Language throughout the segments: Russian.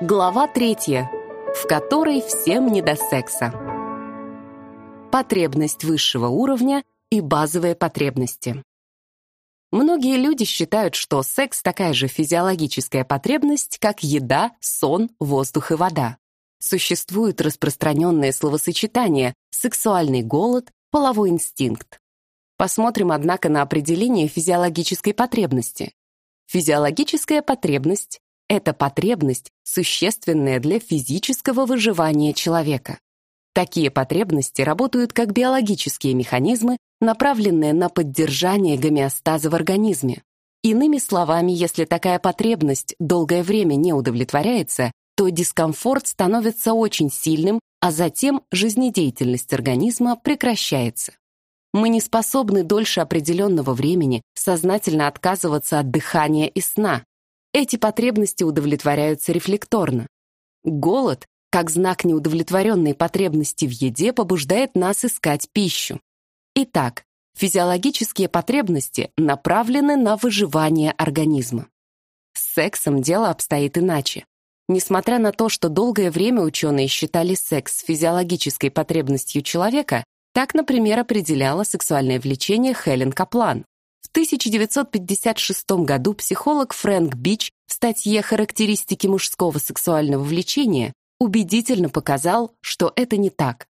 Глава третья, в которой всем не до секса. Потребность высшего уровня и базовые потребности. Многие люди считают, что секс такая же физиологическая потребность, как еда, сон, воздух и вода. Существует распространенное словосочетание «сексуальный голод», «половой инстинкт». Посмотрим, однако, на определение физиологической потребности. Физиологическая потребность это потребность, существенная для физического выживания человека. Такие потребности работают как биологические механизмы, направленные на поддержание гомеостаза в организме. Иными словами, если такая потребность долгое время не удовлетворяется, то дискомфорт становится очень сильным, а затем жизнедеятельность организма прекращается. Мы не способны дольше определенного времени сознательно отказываться от дыхания и сна, эти потребности удовлетворяются рефлекторно. Голод, как знак неудовлетворенной потребности в еде, побуждает нас искать пищу. Итак, физиологические потребности направлены на выживание организма. С сексом дело обстоит иначе. Несмотря на то, что долгое время ученые считали секс физиологической потребностью человека, так, например, определяла сексуальное влечение Хелен Каплан. В 1956 году психолог Фрэнк Бич в статье «Характеристики мужского сексуального влечения» убедительно показал, что это не так.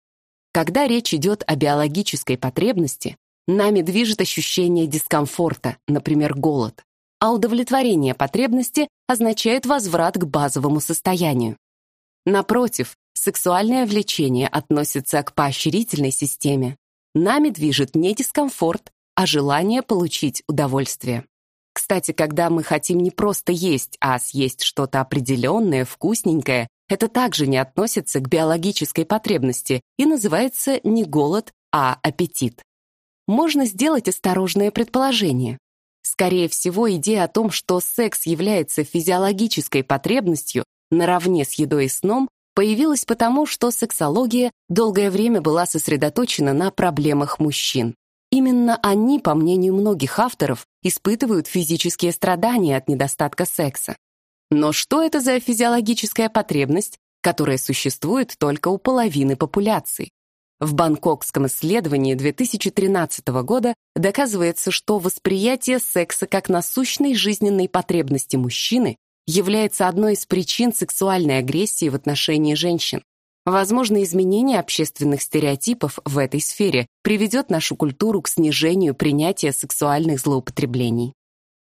Когда речь идет о биологической потребности, нами движет ощущение дискомфорта, например, голод, а удовлетворение потребности означает возврат к базовому состоянию. Напротив, сексуальное влечение относится к поощрительной системе. Нами движет не дискомфорт, а желание получить удовольствие. Кстати, когда мы хотим не просто есть, а съесть что-то определенное, вкусненькое, это также не относится к биологической потребности и называется не голод, а аппетит. Можно сделать осторожное предположение. Скорее всего, идея о том, что секс является физиологической потребностью наравне с едой и сном, появилась потому, что сексология долгое время была сосредоточена на проблемах мужчин. Именно они, по мнению многих авторов, испытывают физические страдания от недостатка секса. Но что это за физиологическая потребность, которая существует только у половины популяции? В бангкокском исследовании 2013 года доказывается, что восприятие секса как насущной жизненной потребности мужчины является одной из причин сексуальной агрессии в отношении женщин. Возможно, изменение общественных стереотипов в этой сфере приведет нашу культуру к снижению принятия сексуальных злоупотреблений.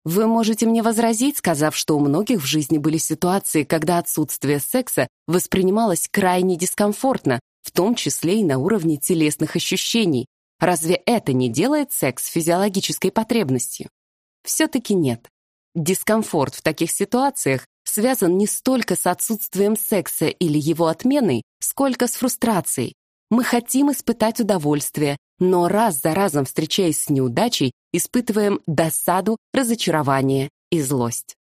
Вы можете мне возразить, сказав, что у многих в жизни были ситуации, когда отсутствие секса воспринималось крайне дискомфортно, в том числе и на уровне телесных ощущений. Разве это не делает секс физиологической потребностью? Все-таки нет. Дискомфорт в таких ситуациях связан не столько с отсутствием секса или его отменой, сколько с фрустрацией. Мы хотим испытать удовольствие, но раз за разом, встречаясь с неудачей, испытываем досаду, разочарование и злость.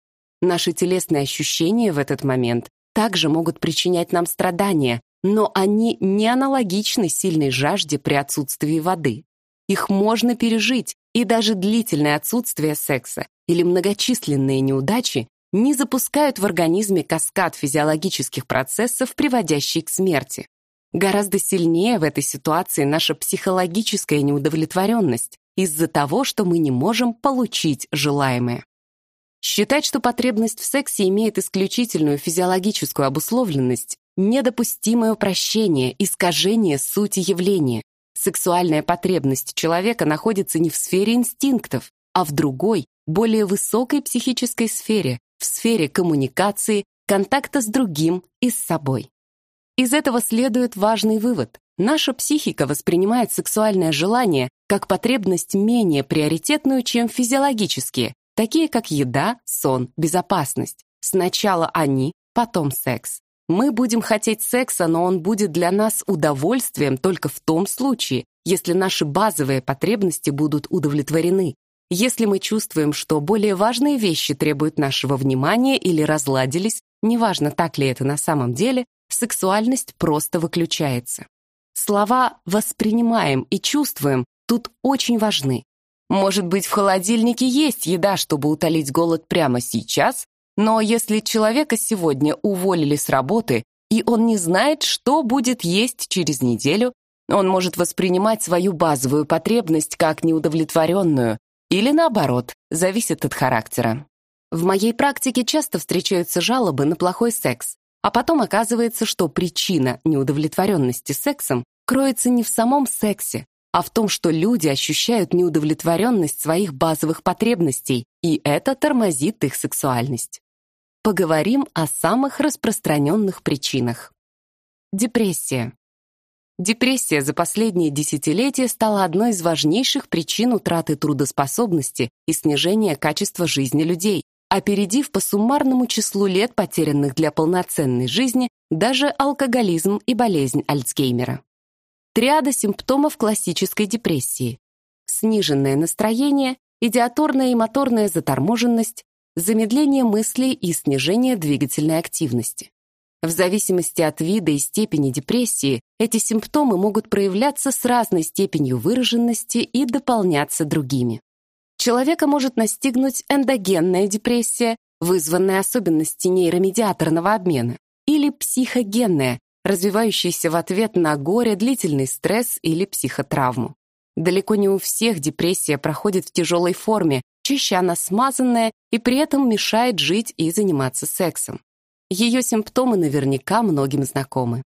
Наши телесные ощущения в этот момент также могут причинять нам страдания, но они не аналогичны сильной жажде при отсутствии воды. Их можно пережить, и даже длительное отсутствие секса или многочисленные неудачи не запускают в организме каскад физиологических процессов, приводящий к смерти. Гораздо сильнее в этой ситуации наша психологическая неудовлетворенность из-за того, что мы не можем получить желаемое. Считать, что потребность в сексе имеет исключительную физиологическую обусловленность, недопустимое упрощение, искажение сути явления. Сексуальная потребность человека находится не в сфере инстинктов, а в другой, более высокой психической сфере, в сфере коммуникации, контакта с другим и с собой. Из этого следует важный вывод. Наша психика воспринимает сексуальное желание как потребность менее приоритетную, чем физиологические, такие как еда, сон, безопасность. Сначала они, потом секс. Мы будем хотеть секса, но он будет для нас удовольствием только в том случае, если наши базовые потребности будут удовлетворены, если мы чувствуем, что более важные вещи требуют нашего внимания или разладились, неважно, так ли это на самом деле, сексуальность просто выключается. Слова «воспринимаем» и «чувствуем» тут очень важны. Может быть, в холодильнике есть еда, чтобы утолить голод прямо сейчас, Но если человека сегодня уволили с работы, и он не знает, что будет есть через неделю, он может воспринимать свою базовую потребность как неудовлетворенную или наоборот, зависит от характера. В моей практике часто встречаются жалобы на плохой секс, а потом оказывается, что причина неудовлетворенности сексом кроется не в самом сексе, а в том, что люди ощущают неудовлетворенность своих базовых потребностей, и это тормозит их сексуальность. Поговорим о самых распространенных причинах. Депрессия. Депрессия за последние десятилетия стала одной из важнейших причин утраты трудоспособности и снижения качества жизни людей, опередив по суммарному числу лет, потерянных для полноценной жизни, даже алкоголизм и болезнь Альцгеймера. Триада симптомов классической депрессии. Сниженное настроение, идиаторная и моторная заторможенность, замедление мыслей и снижение двигательной активности. В зависимости от вида и степени депрессии эти симптомы могут проявляться с разной степенью выраженности и дополняться другими. Человека может настигнуть эндогенная депрессия, вызванная особенностью нейромедиаторного обмена, или психогенная, развивающаяся в ответ на горе, длительный стресс или психотравму. Далеко не у всех депрессия проходит в тяжелой форме, чаще она смазанная и при этом мешает жить и заниматься сексом. Ее симптомы наверняка многим знакомы.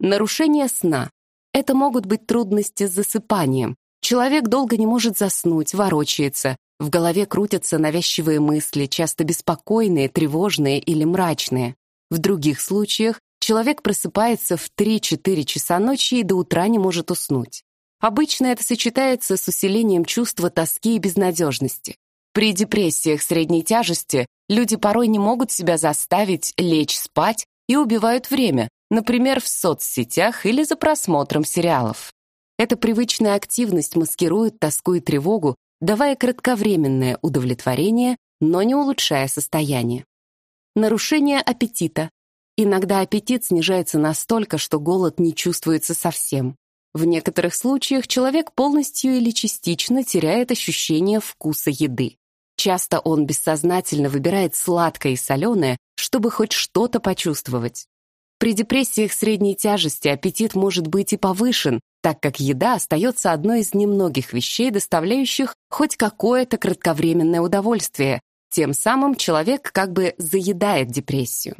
Нарушение сна. Это могут быть трудности с засыпанием. Человек долго не может заснуть, ворочается. В голове крутятся навязчивые мысли, часто беспокойные, тревожные или мрачные. В других случаях человек просыпается в 3-4 часа ночи и до утра не может уснуть. Обычно это сочетается с усилением чувства тоски и безнадежности. При депрессиях средней тяжести люди порой не могут себя заставить лечь спать и убивают время, например, в соцсетях или за просмотром сериалов. Эта привычная активность маскирует тоску и тревогу, давая кратковременное удовлетворение, но не улучшая состояние. Нарушение аппетита. Иногда аппетит снижается настолько, что голод не чувствуется совсем. В некоторых случаях человек полностью или частично теряет ощущение вкуса еды. Часто он бессознательно выбирает сладкое и соленое, чтобы хоть что-то почувствовать. При депрессиях средней тяжести аппетит может быть и повышен, так как еда остается одной из немногих вещей, доставляющих хоть какое-то кратковременное удовольствие. Тем самым человек как бы заедает депрессию.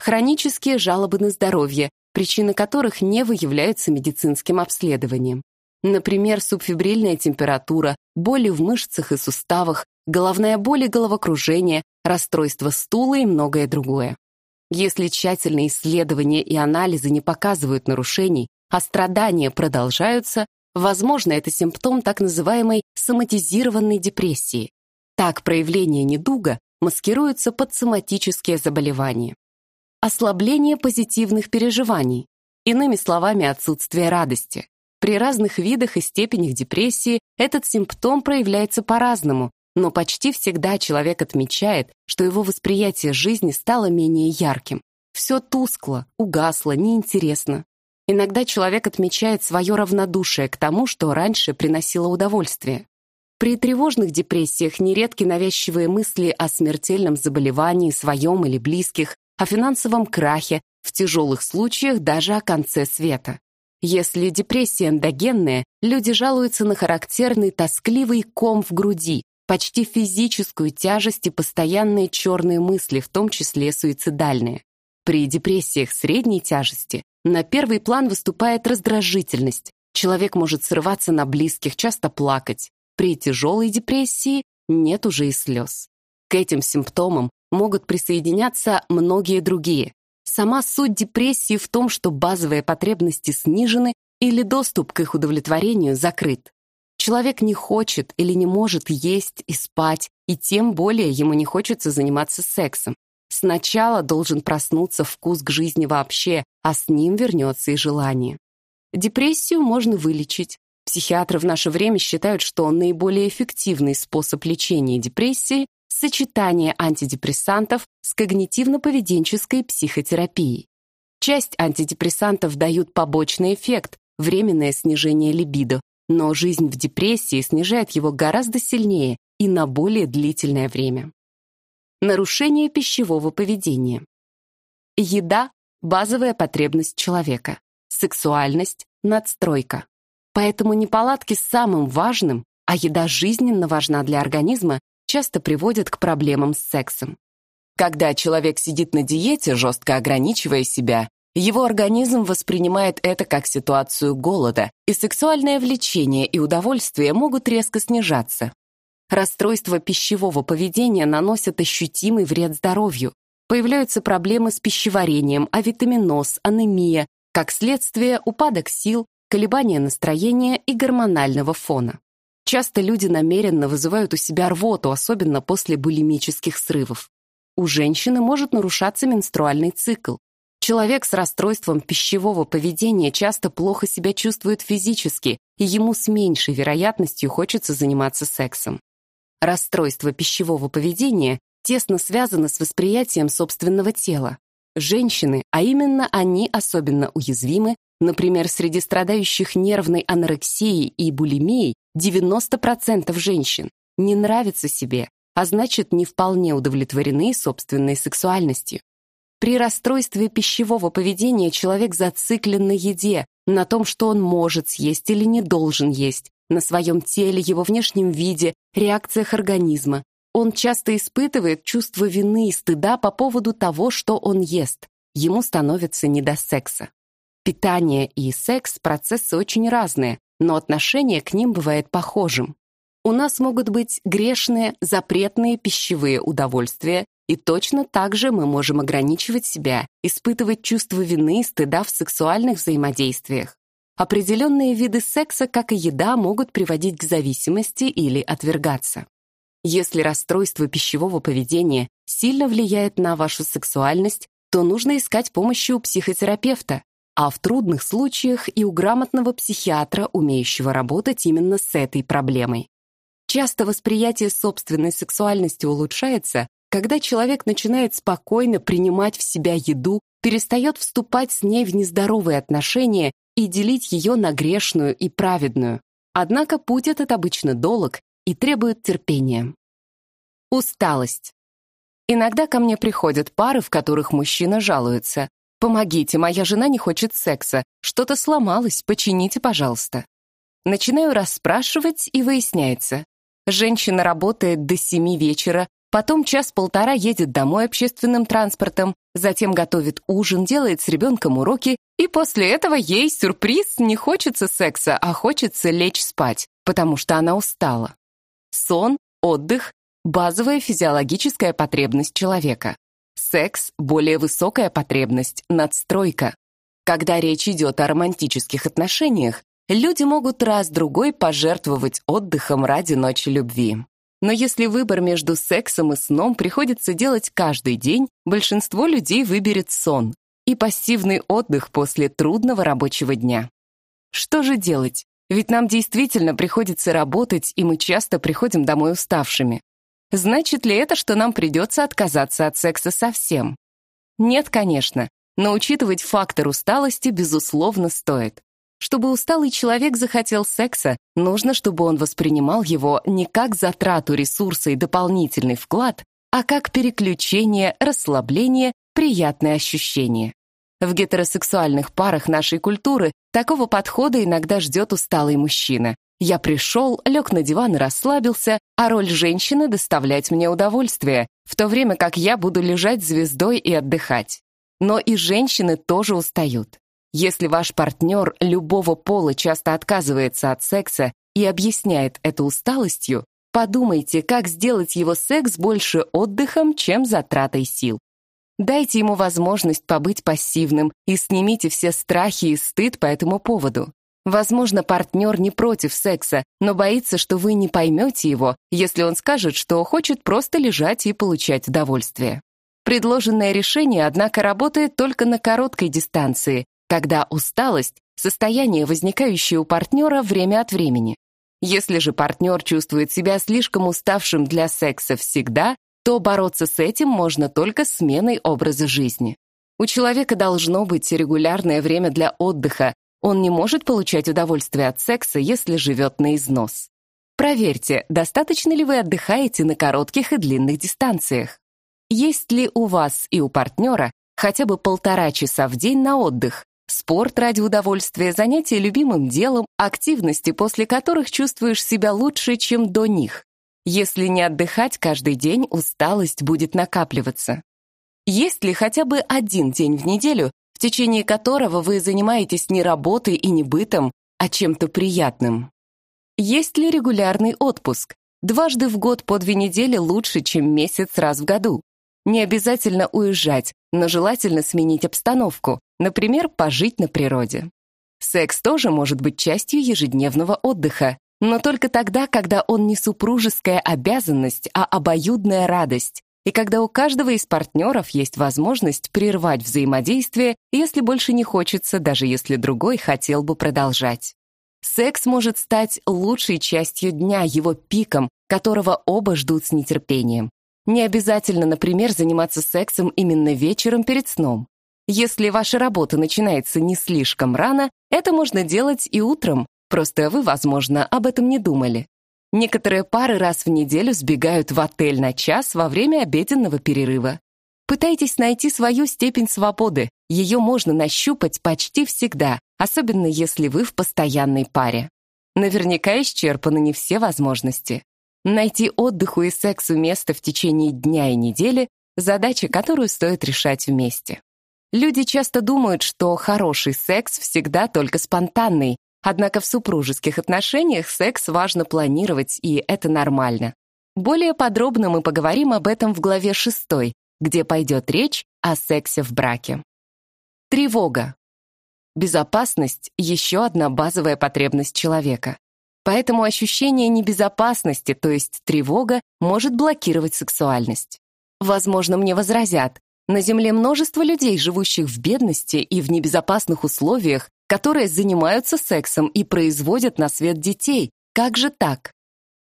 Хронические жалобы на здоровье, причины которых не выявляются медицинским обследованием. Например, субфибрильная температура, боли в мышцах и суставах, головная боль и головокружение, расстройство стула и многое другое. Если тщательные исследования и анализы не показывают нарушений, а страдания продолжаются, возможно, это симптом так называемой соматизированной депрессии. Так проявление недуга маскируется под соматические заболевания. Ослабление позитивных переживаний, иными словами, отсутствие радости. При разных видах и степенях депрессии этот симптом проявляется по-разному, но почти всегда человек отмечает, что его восприятие жизни стало менее ярким. Все тускло, угасло, неинтересно. Иногда человек отмечает свое равнодушие к тому, что раньше приносило удовольствие. При тревожных депрессиях нередки навязчивые мысли о смертельном заболевании своем или близких, о финансовом крахе, в тяжелых случаях даже о конце света. Если депрессия эндогенная, люди жалуются на характерный тоскливый ком в груди, почти физическую тяжесть и постоянные черные мысли, в том числе суицидальные. При депрессиях средней тяжести на первый план выступает раздражительность. Человек может срываться на близких, часто плакать. При тяжелой депрессии нет уже и слез. К этим симптомам могут присоединяться многие другие. Сама суть депрессии в том, что базовые потребности снижены или доступ к их удовлетворению закрыт. Человек не хочет или не может есть и спать, и тем более ему не хочется заниматься сексом. Сначала должен проснуться вкус к жизни вообще, а с ним вернется и желание. Депрессию можно вылечить. Психиатры в наше время считают, что наиболее эффективный способ лечения депрессии – сочетание антидепрессантов с когнитивно-поведенческой психотерапией. Часть антидепрессантов дают побочный эффект – временное снижение либидо, но жизнь в депрессии снижает его гораздо сильнее и на более длительное время. Нарушение пищевого поведения. Еда – базовая потребность человека. Сексуальность – надстройка. Поэтому неполадки с самым важным, а еда жизненно важна для организма, часто приводят к проблемам с сексом. Когда человек сидит на диете, жестко ограничивая себя, его организм воспринимает это как ситуацию голода, и сексуальное влечение и удовольствие могут резко снижаться. Расстройства пищевого поведения наносят ощутимый вред здоровью. Появляются проблемы с пищеварением, авитаминоз, анемия, как следствие упадок сил, колебания настроения и гормонального фона. Часто люди намеренно вызывают у себя рвоту, особенно после булимических срывов. У женщины может нарушаться менструальный цикл. Человек с расстройством пищевого поведения часто плохо себя чувствует физически, и ему с меньшей вероятностью хочется заниматься сексом. Расстройство пищевого поведения тесно связано с восприятием собственного тела. Женщины, а именно они особенно уязвимы, например, среди страдающих нервной анорексией и булимией 90% женщин не нравятся себе, а значит, не вполне удовлетворены собственной сексуальностью. При расстройстве пищевого поведения человек зациклен на еде, на том, что он может съесть или не должен есть, на своем теле, его внешнем виде, реакциях организма. Он часто испытывает чувство вины и стыда по поводу того, что он ест. Ему становится не до секса. Питание и секс – процессы очень разные, но отношение к ним бывает похожим. У нас могут быть грешные, запретные пищевые удовольствия, и точно так же мы можем ограничивать себя, испытывать чувство вины и стыда в сексуальных взаимодействиях. Определенные виды секса, как и еда, могут приводить к зависимости или отвергаться. Если расстройство пищевого поведения сильно влияет на вашу сексуальность, то нужно искать помощи у психотерапевта, а в трудных случаях и у грамотного психиатра, умеющего работать именно с этой проблемой. Часто восприятие собственной сексуальности улучшается, когда человек начинает спокойно принимать в себя еду, перестает вступать с ней в нездоровые отношения и делить ее на грешную и праведную. Однако путь этот обычно долг и требует терпения. Усталость. Иногда ко мне приходят пары, в которых мужчина жалуется. «Помогите, моя жена не хочет секса. Что-то сломалось, почините, пожалуйста». Начинаю расспрашивать, и выясняется. Женщина работает до семи вечера, Потом час-полтора едет домой общественным транспортом, затем готовит ужин, делает с ребенком уроки, и после этого ей сюрприз не хочется секса, а хочется лечь спать, потому что она устала. Сон, отдых – базовая физиологическая потребность человека. Секс – более высокая потребность, надстройка. Когда речь идет о романтических отношениях, люди могут раз-другой пожертвовать отдыхом ради ночи любви. Но если выбор между сексом и сном приходится делать каждый день, большинство людей выберет сон и пассивный отдых после трудного рабочего дня. Что же делать? Ведь нам действительно приходится работать, и мы часто приходим домой уставшими. Значит ли это, что нам придется отказаться от секса совсем? Нет, конечно, но учитывать фактор усталости, безусловно, стоит. Чтобы усталый человек захотел секса, нужно, чтобы он воспринимал его не как затрату ресурса и дополнительный вклад, а как переключение, расслабление, приятное ощущение. В гетеросексуальных парах нашей культуры такого подхода иногда ждет усталый мужчина. Я пришел, лег на диван и расслабился, а роль женщины — доставлять мне удовольствие, в то время как я буду лежать звездой и отдыхать. Но и женщины тоже устают. Если ваш партнер любого пола часто отказывается от секса и объясняет это усталостью, подумайте, как сделать его секс больше отдыхом, чем затратой сил. Дайте ему возможность побыть пассивным и снимите все страхи и стыд по этому поводу. Возможно, партнер не против секса, но боится, что вы не поймете его, если он скажет, что хочет просто лежать и получать удовольствие. Предложенное решение, однако, работает только на короткой дистанции, когда усталость — состояние, возникающее у партнера время от времени. Если же партнер чувствует себя слишком уставшим для секса всегда, то бороться с этим можно только сменой образа жизни. У человека должно быть регулярное время для отдыха. Он не может получать удовольствие от секса, если живет на износ. Проверьте, достаточно ли вы отдыхаете на коротких и длинных дистанциях. Есть ли у вас и у партнера хотя бы полтора часа в день на отдых, спорт ради удовольствия, занятия любимым делом, активности, после которых чувствуешь себя лучше, чем до них? Если не отдыхать каждый день, усталость будет накапливаться. Есть ли хотя бы один день в неделю, в течение которого вы занимаетесь не работой и не бытом, а чем-то приятным? Есть ли регулярный отпуск? Дважды в год по две недели лучше, чем месяц раз в году. Не обязательно уезжать, но желательно сменить обстановку, например, пожить на природе. Секс тоже может быть частью ежедневного отдыха, но только тогда, когда он не супружеская обязанность, а обоюдная радость, и когда у каждого из партнеров есть возможность прервать взаимодействие, если больше не хочется, даже если другой хотел бы продолжать. Секс может стать лучшей частью дня, его пиком, которого оба ждут с нетерпением. Не обязательно, например, заниматься сексом именно вечером перед сном. Если ваша работа начинается не слишком рано, это можно делать и утром, просто вы, возможно, об этом не думали. Некоторые пары раз в неделю сбегают в отель на час во время обеденного перерыва. Пытайтесь найти свою степень свободы, ее можно нащупать почти всегда, особенно если вы в постоянной паре. Наверняка исчерпаны не все возможности. Найти отдыху и сексу место в течение дня и недели — задача, которую стоит решать вместе. Люди часто думают, что хороший секс всегда только спонтанный, однако в супружеских отношениях секс важно планировать, и это нормально. Более подробно мы поговорим об этом в главе 6, где пойдет речь о сексе в браке. Тревога. Безопасность — еще одна базовая потребность человека. Поэтому ощущение небезопасности, то есть тревога, может блокировать сексуальность. Возможно, мне возразят, на Земле множество людей, живущих в бедности и в небезопасных условиях, которые занимаются сексом и производят на свет детей. Как же так?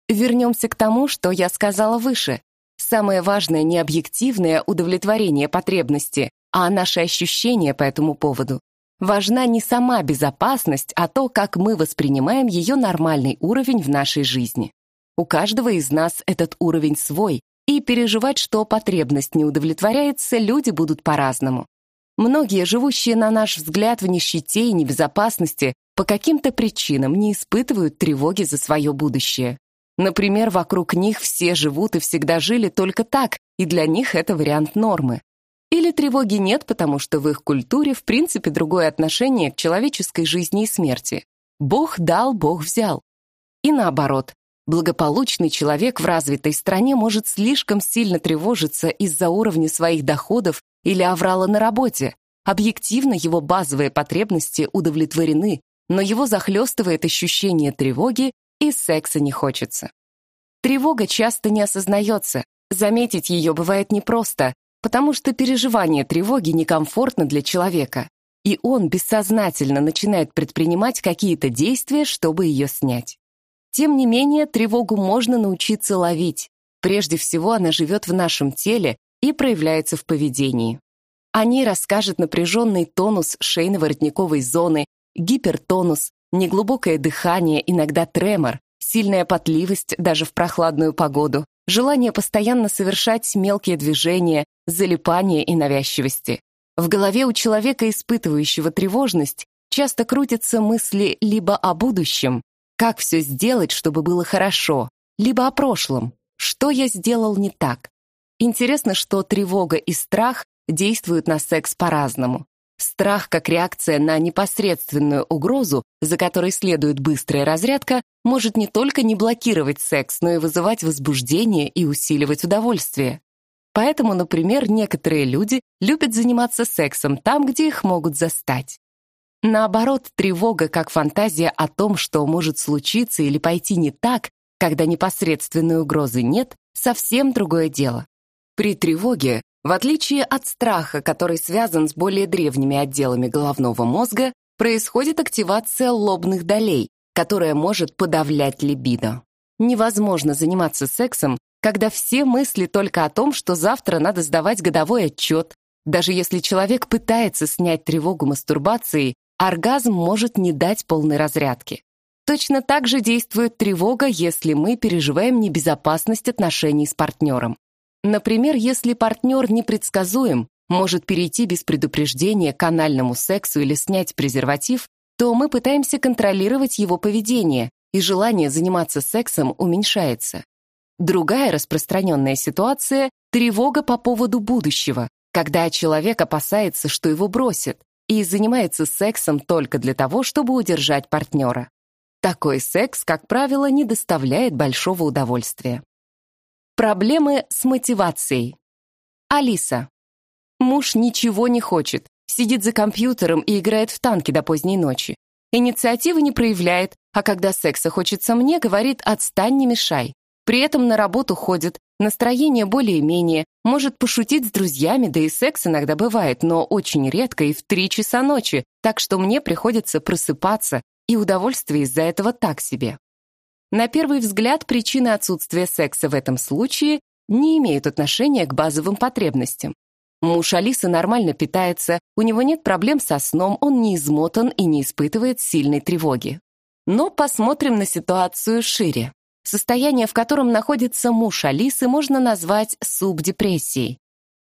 Вернемся к тому, что я сказала выше. Самое важное не объективное удовлетворение потребности, а наши ощущения по этому поводу. Важна не сама безопасность, а то, как мы воспринимаем ее нормальный уровень в нашей жизни. У каждого из нас этот уровень свой, и переживать, что потребность не удовлетворяется, люди будут по-разному. Многие, живущие на наш взгляд в нищете и небезопасности, по каким-то причинам не испытывают тревоги за свое будущее. Например, вокруг них все живут и всегда жили только так, и для них это вариант нормы. Или тревоги нет, потому что в их культуре в принципе другое отношение к человеческой жизни и смерти. Бог дал, Бог взял. И наоборот, благополучный человек в развитой стране может слишком сильно тревожиться из-за уровня своих доходов или аврала на работе. Объективно его базовые потребности удовлетворены, но его захлестывает ощущение тревоги, и секса не хочется. Тревога часто не осознается, заметить ее бывает непросто, потому что переживание тревоги некомфортно для человека, и он бессознательно начинает предпринимать какие-то действия, чтобы ее снять. Тем не менее, тревогу можно научиться ловить. Прежде всего, она живет в нашем теле и проявляется в поведении. О ней расскажет напряженный тонус шейно-воротниковой зоны, гипертонус, неглубокое дыхание, иногда тремор, сильная потливость даже в прохладную погоду, желание постоянно совершать мелкие движения, залипание и навязчивости. В голове у человека, испытывающего тревожность, часто крутятся мысли либо о будущем, как все сделать, чтобы было хорошо, либо о прошлом, что я сделал не так. Интересно, что тревога и страх действуют на секс по-разному. Страх как реакция на непосредственную угрозу, за которой следует быстрая разрядка, может не только не блокировать секс, но и вызывать возбуждение и усиливать удовольствие. Поэтому, например, некоторые люди любят заниматься сексом там, где их могут застать. Наоборот, тревога как фантазия о том, что может случиться или пойти не так, когда непосредственной угрозы нет, совсем другое дело. При тревоге, в отличие от страха, который связан с более древними отделами головного мозга, происходит активация лобных долей, которая может подавлять либидо. Невозможно заниматься сексом, когда все мысли только о том, что завтра надо сдавать годовой отчет. Даже если человек пытается снять тревогу мастурбацией, оргазм может не дать полной разрядки. Точно так же действует тревога, если мы переживаем небезопасность отношений с партнером. Например, если партнер непредсказуем, может перейти без предупреждения к анальному сексу или снять презерватив, то мы пытаемся контролировать его поведение, и желание заниматься сексом уменьшается. Другая распространенная ситуация — тревога по поводу будущего, когда человек опасается, что его бросят, и занимается сексом только для того, чтобы удержать партнера. Такой секс, как правило, не доставляет большого удовольствия. Проблемы с мотивацией. Алиса. Муж ничего не хочет, сидит за компьютером и играет в танки до поздней ночи. Инициативы не проявляет, а когда секса хочется мне, говорит «отстань, не мешай». При этом на работу ходит, настроение более-менее, может пошутить с друзьями, да и секс иногда бывает, но очень редко и в три часа ночи, так что мне приходится просыпаться, и удовольствие из-за этого так себе. На первый взгляд, причины отсутствия секса в этом случае не имеют отношения к базовым потребностям. Муж Алисы нормально питается, у него нет проблем со сном, он не измотан и не испытывает сильной тревоги. Но посмотрим на ситуацию шире. Состояние, в котором находится муж Алисы, можно назвать субдепрессией.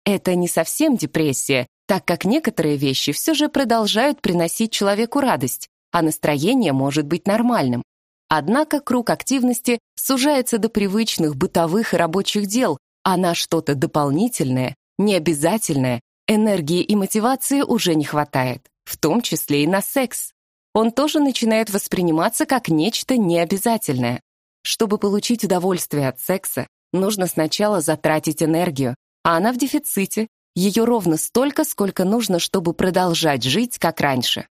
Это не совсем депрессия, так как некоторые вещи все же продолжают приносить человеку радость, а настроение может быть нормальным. Однако круг активности сужается до привычных бытовых и рабочих дел, а на что-то дополнительное, необязательное, энергии и мотивации уже не хватает, в том числе и на секс. Он тоже начинает восприниматься как нечто необязательное. Чтобы получить удовольствие от секса, нужно сначала затратить энергию, а она в дефиците, ее ровно столько, сколько нужно, чтобы продолжать жить, как раньше.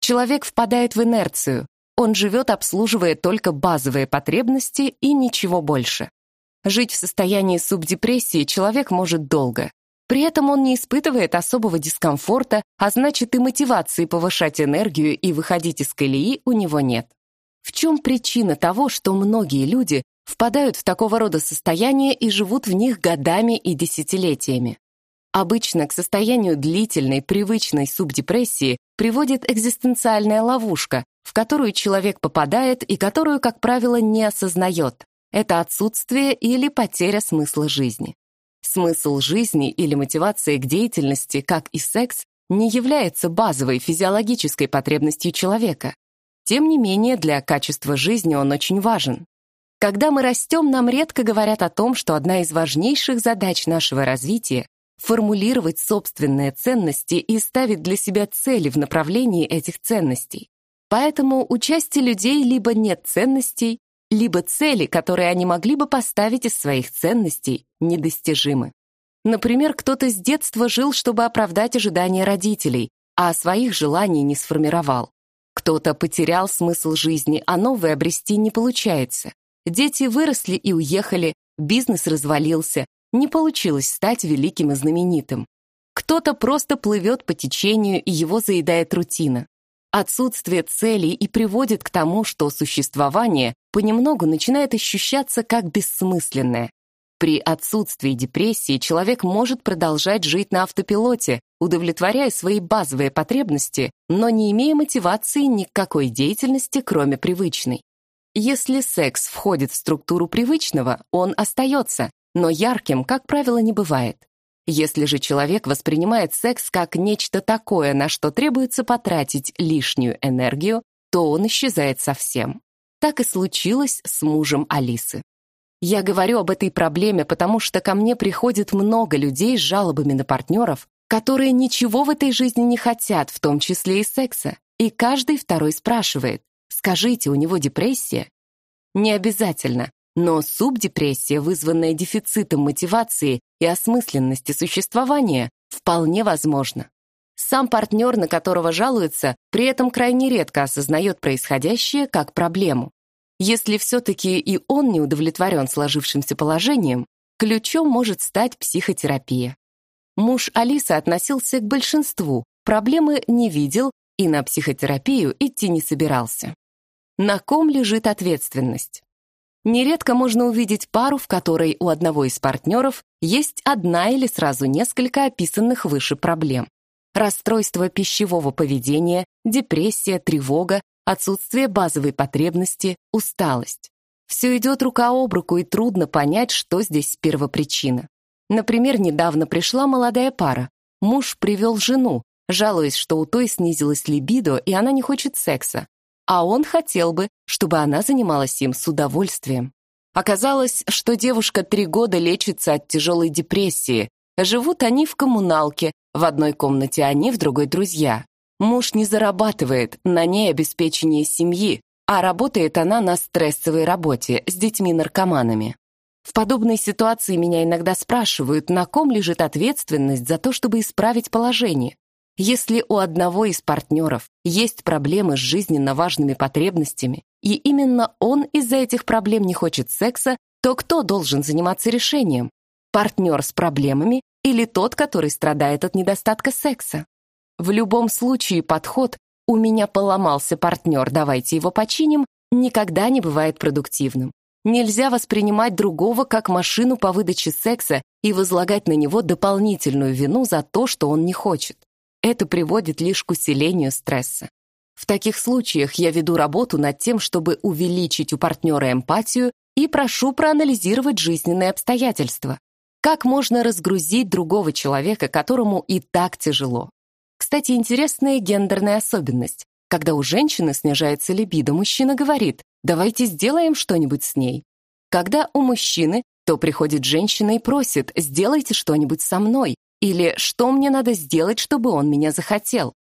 Человек впадает в инерцию, он живет, обслуживая только базовые потребности и ничего больше. Жить в состоянии субдепрессии человек может долго. При этом он не испытывает особого дискомфорта, а значит и мотивации повышать энергию и выходить из колеи у него нет. В чем причина того, что многие люди впадают в такого рода состояние и живут в них годами и десятилетиями? Обычно к состоянию длительной, привычной субдепрессии приводит экзистенциальная ловушка, в которую человек попадает и которую, как правило, не осознает. Это отсутствие или потеря смысла жизни. Смысл жизни или мотивация к деятельности, как и секс, не является базовой физиологической потребностью человека. Тем не менее, для качества жизни он очень важен. Когда мы растем, нам редко говорят о том, что одна из важнейших задач нашего развития — формулировать собственные ценности и ставить для себя цели в направлении этих ценностей. Поэтому у части людей либо нет ценностей, либо цели, которые они могли бы поставить из своих ценностей, недостижимы. Например, кто-то с детства жил, чтобы оправдать ожидания родителей, а своих желаний не сформировал. Кто-то потерял смысл жизни, а новый обрести не получается. Дети выросли и уехали, бизнес развалился, не получилось стать великим и знаменитым. Кто-то просто плывет по течению, и его заедает рутина. Отсутствие целей и приводит к тому, что существование понемногу начинает ощущаться как бессмысленное. При отсутствии депрессии человек может продолжать жить на автопилоте, удовлетворяя свои базовые потребности, но не имея мотивации ни к какой деятельности, кроме привычной. Если секс входит в структуру привычного, он остается, но ярким, как правило, не бывает. Если же человек воспринимает секс как нечто такое, на что требуется потратить лишнюю энергию, то он исчезает совсем. Так и случилось с мужем Алисы. Я говорю об этой проблеме, потому что ко мне приходит много людей с жалобами на партнеров, которые ничего в этой жизни не хотят, в том числе и секса. И каждый второй спрашивает, скажите, у него депрессия? Не обязательно, но субдепрессия, вызванная дефицитом мотивации и осмысленности существования, вполне возможна. Сам партнер, на которого жалуется, при этом крайне редко осознает происходящее как проблему. Если все-таки и он не удовлетворен сложившимся положением, ключом может стать психотерапия. Муж Алисы относился к большинству, проблемы не видел и на психотерапию идти не собирался. На ком лежит ответственность? Нередко можно увидеть пару, в которой у одного из партнеров есть одна или сразу несколько описанных выше проблем. Расстройство пищевого поведения, депрессия, тревога, отсутствие базовой потребности, усталость. Все идет рука об руку, и трудно понять, что здесь первопричина. Например, недавно пришла молодая пара. Муж привел жену, жалуясь, что у той снизилась либидо, и она не хочет секса. А он хотел бы, чтобы она занималась им с удовольствием. Оказалось, что девушка три года лечится от тяжелой депрессии. Живут они в коммуналке, в одной комнате они, в другой друзья. Муж не зарабатывает, на ней обеспечение семьи, а работает она на стрессовой работе с детьми-наркоманами. В подобной ситуации меня иногда спрашивают, на ком лежит ответственность за то, чтобы исправить положение. Если у одного из партнеров есть проблемы с жизненно важными потребностями, и именно он из-за этих проблем не хочет секса, то кто должен заниматься решением? Партнер с проблемами или тот, который страдает от недостатка секса? В любом случае подход «у меня поломался партнер, давайте его починим» никогда не бывает продуктивным. Нельзя воспринимать другого как машину по выдаче секса и возлагать на него дополнительную вину за то, что он не хочет. Это приводит лишь к усилению стресса. В таких случаях я веду работу над тем, чтобы увеличить у партнера эмпатию и прошу проанализировать жизненные обстоятельства. Как можно разгрузить другого человека, которому и так тяжело? Кстати, интересная гендерная особенность. Когда у женщины снижается либидо, мужчина говорит «давайте сделаем что-нибудь с ней». Когда у мужчины, то приходит женщина и просит «сделайте что-нибудь со мной», или «Что мне надо сделать, чтобы он меня захотел?»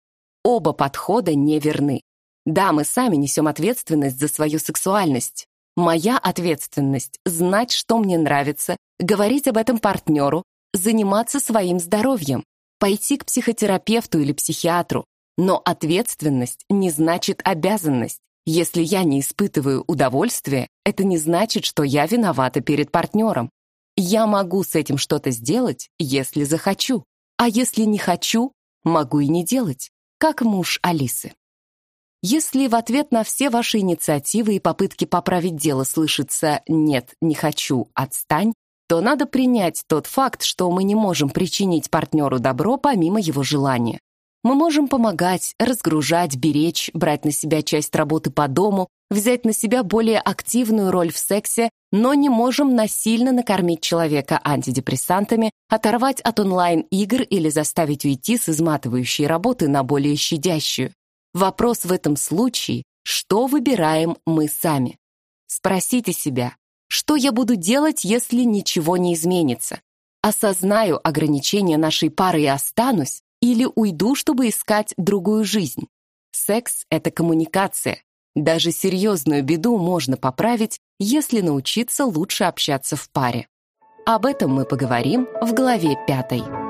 Оба подхода неверны. Да, мы сами несем ответственность за свою сексуальность. Моя ответственность — знать, что мне нравится, говорить об этом партнеру, заниматься своим здоровьем, пойти к психотерапевту или психиатру. Но ответственность не значит обязанность. Если я не испытываю удовольствия, это не значит, что я виновата перед партнером. Я могу с этим что-то сделать, если захочу. А если не хочу, могу и не делать, как муж Алисы. Если в ответ на все ваши инициативы и попытки поправить дело слышится «нет, не хочу, отстань», то надо принять тот факт, что мы не можем причинить партнеру добро помимо его желания. Мы можем помогать, разгружать, беречь, брать на себя часть работы по дому, взять на себя более активную роль в сексе, но не можем насильно накормить человека антидепрессантами, оторвать от онлайн-игр или заставить уйти с изматывающей работы на более щадящую. Вопрос в этом случае, что выбираем мы сами? Спросите себя, что я буду делать, если ничего не изменится? Осознаю ограничения нашей пары и останусь, или уйду, чтобы искать другую жизнь? Секс — это коммуникация, даже серьезную беду можно поправить, если научиться лучше общаться в паре. Об этом мы поговорим в главе пятой.